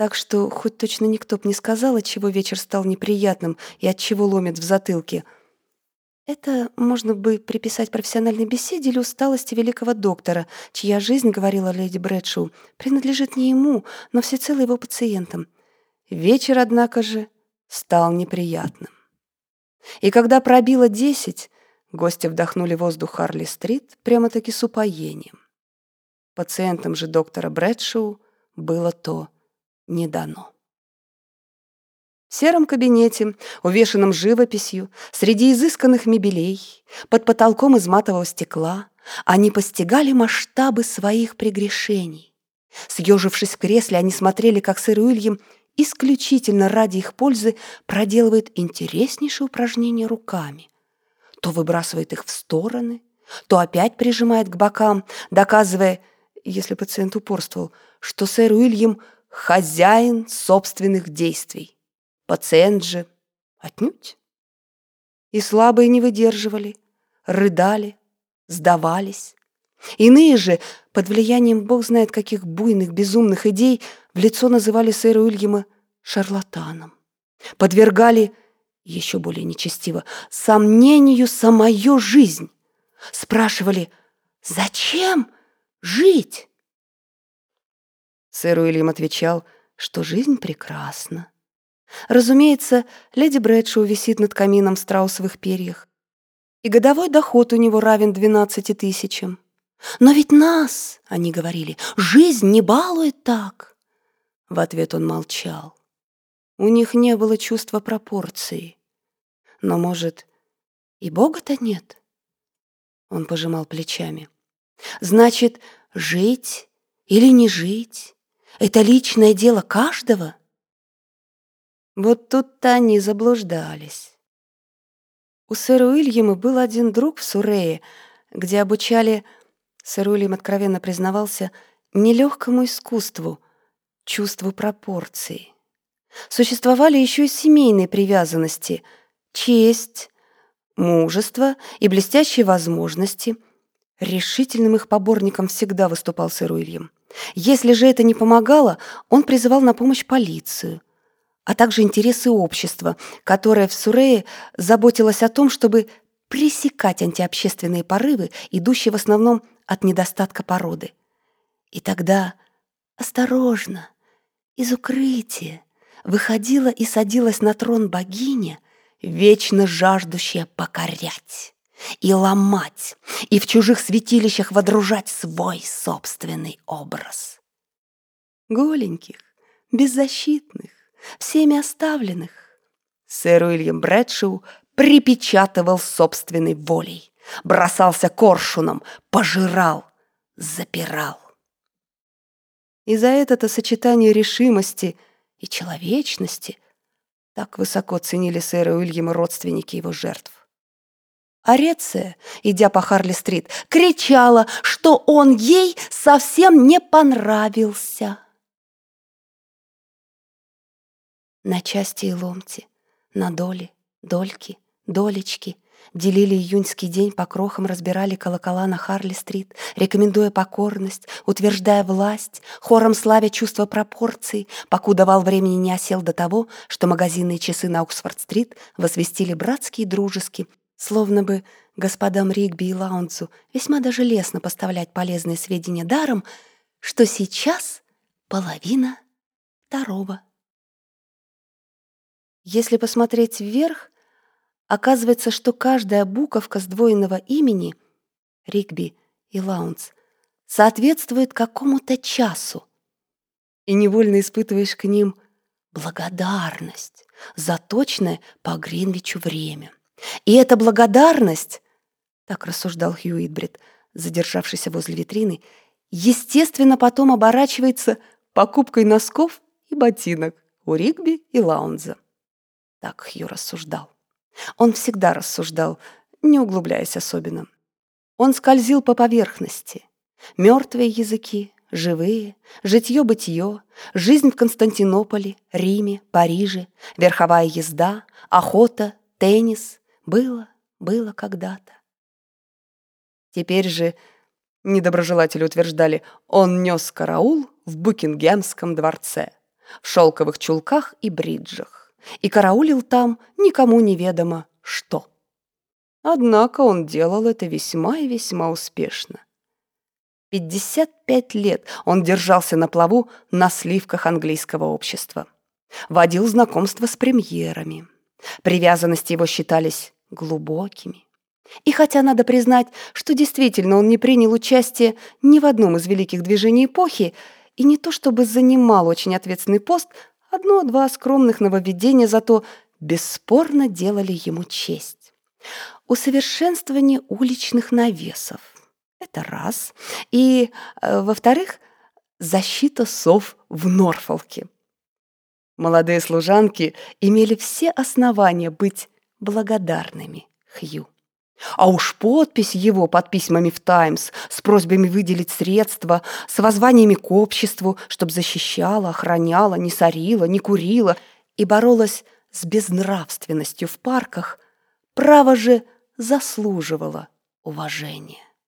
Так что хоть точно никто б не сказал, от чего вечер стал неприятным и от чего ломит в затылке. Это можно бы приписать профессиональной беседе или усталости великого доктора, чья жизнь, говорила леди Брэдшоу, принадлежит не ему, но всецело его пациентам. Вечер, однако же, стал неприятным. И когда пробило десять, гости вдохнули воздух Харли-стрит прямо-таки с упоением. Пациентам же доктора Брэдшоу было то не дано. В сером кабинете, увешанном живописью, среди изысканных мебелей, под потолком из матового стекла, они постигали масштабы своих прегрешений. Съежившись в кресле, они смотрели, как сэр Уильям исключительно ради их пользы проделывает интереснейшие упражнения руками. То выбрасывает их в стороны, то опять прижимает к бокам, доказывая, если пациент упорствовал, что сэр Уильям – хозяин собственных действий. Пациент же отнюдь. И слабые не выдерживали, рыдали, сдавались. Иные же, под влиянием бог знает каких буйных, безумных идей, в лицо называли сэра Уильяма шарлатаном. Подвергали, еще более нечестиво, сомнению самую жизнь. Спрашивали, зачем жить? Сэр Уильям отвечал, что жизнь прекрасна. Разумеется, леди Брэдшоу висит над камином в страусовых перьях, и годовой доход у него равен двенадцати тысячам. «Но ведь нас, — они говорили, — жизнь не балует так!» В ответ он молчал. У них не было чувства пропорции. Но, может, и Бога-то нет? Он пожимал плечами. «Значит, жить или не жить? Это личное дело каждого?» Вот тут-то они заблуждались. У сэра Уильяма был один друг в Сурее, где обучали, сэр Уильям откровенно признавался, нелегкому искусству, чувству пропорций. Существовали еще и семейные привязанности, честь, мужество и блестящие возможности. Решительным их поборником всегда выступал сэр Уильям. Если же это не помогало, он призывал на помощь полицию, а также интересы общества, которое в Сурее заботилось о том, чтобы пресекать антиобщественные порывы, идущие в основном от недостатка породы. И тогда осторожно, из укрытия, выходила и садилась на трон богиня, вечно жаждущая покорять и ломать, и в чужих святилищах водружать свой собственный образ. Голеньких, беззащитных, всеми оставленных, сэр Уильям Брэдшоу припечатывал собственной волей, бросался коршуном, пожирал, запирал. И за это-то сочетание решимости и человечности так высоко ценили сэра Уильяма родственники его жертв. Ареция, идя по Харли-стрит, кричала, что он ей совсем не понравился. На части и ломти, на доли, дольки, долечки делили июньский день по крохам, разбирали колокола на Харли-стрит, рекомендуя покорность, утверждая власть, хором славя чувство пропорций, покуда вал времени не осел до того, что магазинные часы на Оксфорд-стрит возвестили братский и дружеский, Словно бы господам Ригби и Лаунцу весьма даже лестно поставлять полезные сведения даром, что сейчас половина второго. Если посмотреть вверх, оказывается, что каждая буковка сдвоенного имени Ригби и Лаунц соответствует какому-то часу, и невольно испытываешь к ним благодарность за точное по Гринвичу время. И эта благодарность, так рассуждал Хью Итбрид, задержавшийся возле витрины, естественно, потом оборачивается покупкой носков и ботинок у Ригби и Лаунза. Так Хью рассуждал. Он всегда рассуждал, не углубляясь особенно. Он скользил по поверхности. Мертвые языки, живые, житье-бытие, жизнь в Константинополе, Риме, Париже, верховая езда, охота, теннис, было, было когда-то. Теперь же, недоброжелатели утверждали, он нес караул в Букингемском дворце. в шелковых чулках и бриджах, и караулил там никому неведомо что. Однако он делал это весьма и весьма успешно. 55 лет он держался на плаву на сливках английского общества. Водил знакомства с премьерами. Привязанности его считались глубокими. И хотя надо признать, что действительно он не принял участие ни в одном из великих движений эпохи, и не то чтобы занимал очень ответственный пост, одно-два скромных нововведения зато бесспорно делали ему честь. Усовершенствование уличных навесов. Это раз. И, э, во-вторых, защита сов в Норфолке. Молодые служанки имели все основания быть благодарными Хью. А уж подпись его под письмами в «Таймс» с просьбами выделить средства, с воззваниями к обществу, чтобы защищала, охраняла, не сорила, не курила и боролась с безнравственностью в парках, право же заслуживала уважения.